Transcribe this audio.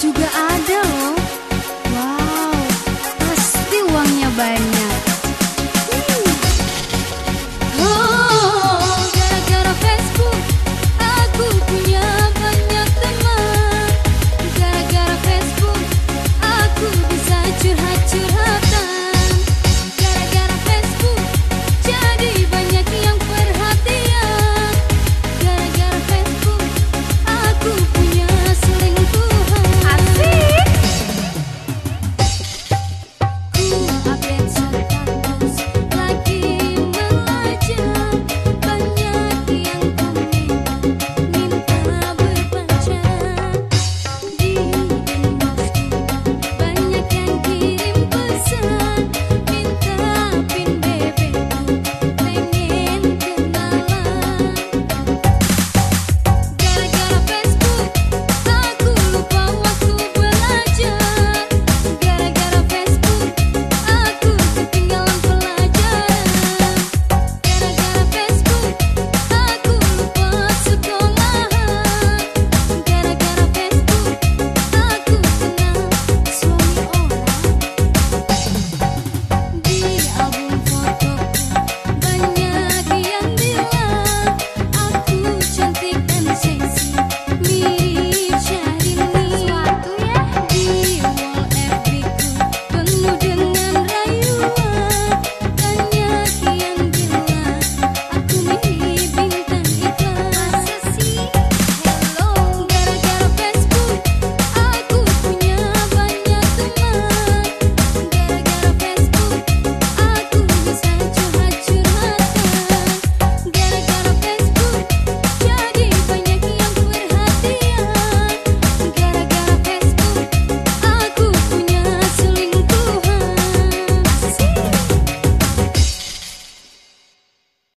juga ada